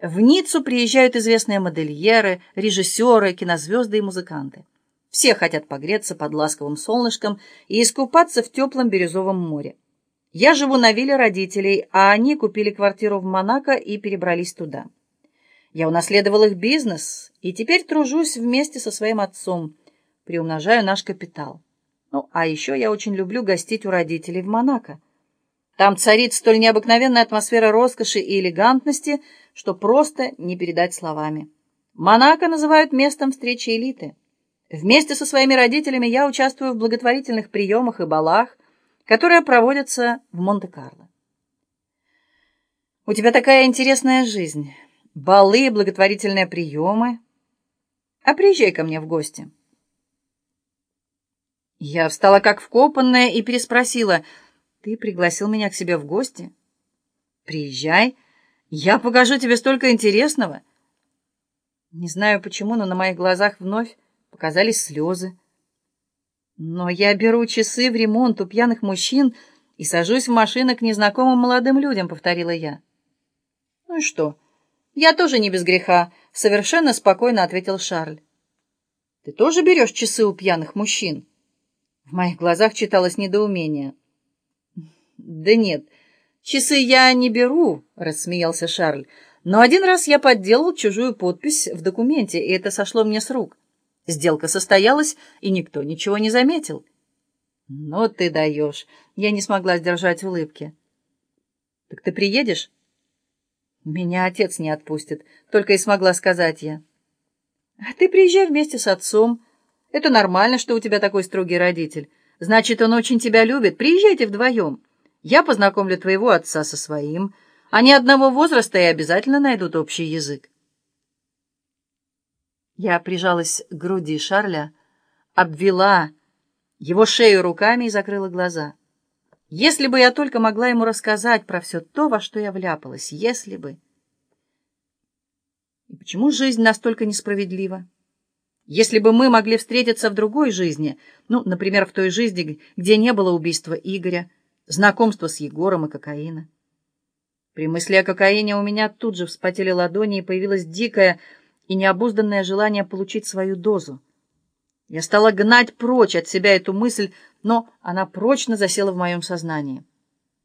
В Ниццу приезжают известные модельеры, режиссеры, кинозвезды и музыканты. Все хотят погреться под ласковым солнышком и искупаться в теплом бирюзовом море. Я живу на вилле родителей, а они купили квартиру в Монако и перебрались туда. Я унаследовал их бизнес и теперь тружусь вместе со своим отцом, приумножаю наш капитал. Ну, а еще я очень люблю гостить у родителей в Монако. Там царит столь необыкновенная атмосфера роскоши и элегантности, что просто не передать словами. Монако называют местом встречи элиты. Вместе со своими родителями я участвую в благотворительных приемах и балах, которые проводятся в Монте-Карло. У тебя такая интересная жизнь. Балы, благотворительные приемы. А приезжай ко мне в гости. Я встала как вкопанная и переспросила — ты пригласил меня к себе в гости? Приезжай. Я покажу тебе столько интересного. Не знаю почему, но на моих глазах вновь показались слезы. Но я беру часы в ремонт у пьяных мужчин и сажусь в машину к незнакомым молодым людям, повторила я. Ну и что? Я тоже не без греха, совершенно спокойно ответил Шарль. Ты тоже берешь часы у пьяных мужчин? В моих глазах читалось недоумение. «Да нет, часы я не беру», — рассмеялся Шарль. «Но один раз я подделал чужую подпись в документе, и это сошло мне с рук. Сделка состоялась, и никто ничего не заметил». «Ну ты даешь!» — я не смогла сдержать улыбки. «Так ты приедешь?» «Меня отец не отпустит», — только и смогла сказать я. «А ты приезжай вместе с отцом. Это нормально, что у тебя такой строгий родитель. Значит, он очень тебя любит. Приезжайте вдвоем». Я познакомлю твоего отца со своим. Они одного возраста и обязательно найдут общий язык. Я прижалась к груди Шарля, обвела его шею руками и закрыла глаза. Если бы я только могла ему рассказать про все то, во что я вляпалась, если бы... И почему жизнь настолько несправедлива? Если бы мы могли встретиться в другой жизни, ну, например, в той жизни, где не было убийства Игоря, знакомство с Егором и кокаина. При мысли о кокаине у меня тут же вспотели ладони и появилось дикое и необузданное желание получить свою дозу. Я стала гнать прочь от себя эту мысль, но она прочно засела в моем сознании.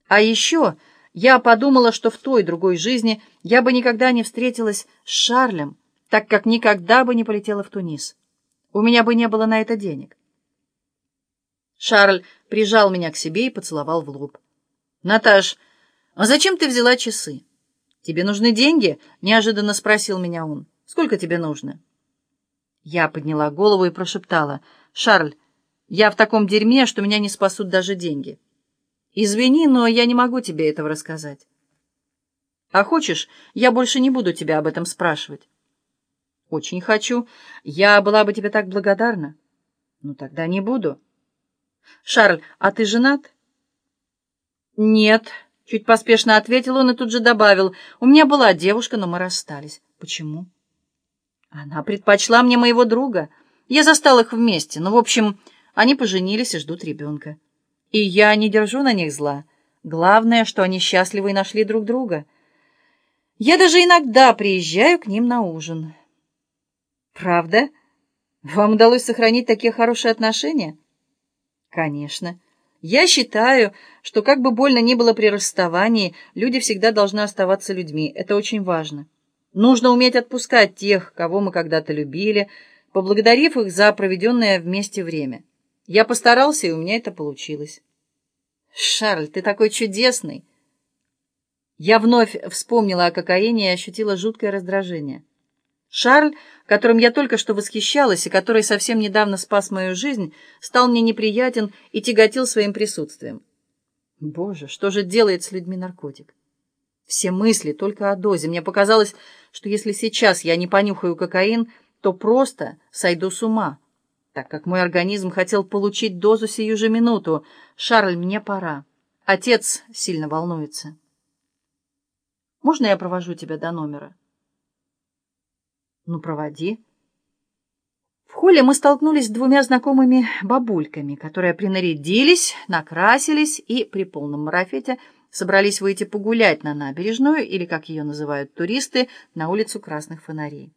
А еще я подумала, что в той другой жизни я бы никогда не встретилась с Шарлем, так как никогда бы не полетела в Тунис. У меня бы не было на это денег. Шарль прижал меня к себе и поцеловал в лоб. «Наташ, а зачем ты взяла часы? Тебе нужны деньги?» — неожиданно спросил меня он. «Сколько тебе нужно?» Я подняла голову и прошептала. «Шарль, я в таком дерьме, что меня не спасут даже деньги. Извини, но я не могу тебе этого рассказать. А хочешь, я больше не буду тебя об этом спрашивать?» «Очень хочу. Я была бы тебе так благодарна». «Ну, тогда не буду». «Шарль, а ты женат?» «Нет», — чуть поспешно ответил он и тут же добавил. «У меня была девушка, но мы расстались». «Почему?» «Она предпочла мне моего друга. Я застал их вместе. Ну, в общем, они поженились и ждут ребенка. И я не держу на них зла. Главное, что они счастливы и нашли друг друга. Я даже иногда приезжаю к ним на ужин». «Правда? Вам удалось сохранить такие хорошие отношения?» Конечно. Я считаю, что как бы больно ни было при расставании, люди всегда должны оставаться людьми. Это очень важно. Нужно уметь отпускать тех, кого мы когда-то любили, поблагодарив их за проведенное вместе время. Я постарался, и у меня это получилось. Шарль, ты такой чудесный. Я вновь вспомнила о кокаине и ощутила жуткое раздражение. Шарль, которым я только что восхищалась и который совсем недавно спас мою жизнь, стал мне неприятен и тяготил своим присутствием. Боже, что же делает с людьми наркотик? Все мысли только о дозе. Мне показалось, что если сейчас я не понюхаю кокаин, то просто сойду с ума, так как мой организм хотел получить дозу сию же минуту. Шарль, мне пора. Отец сильно волнуется. Можно я провожу тебя до номера? «Ну, проводи». В холле мы столкнулись с двумя знакомыми бабульками, которые принарядились, накрасились и при полном марафете собрались выйти погулять на набережную, или, как ее называют туристы, на улицу Красных Фонарей.